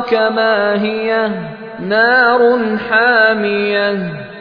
ما هي نار حامية.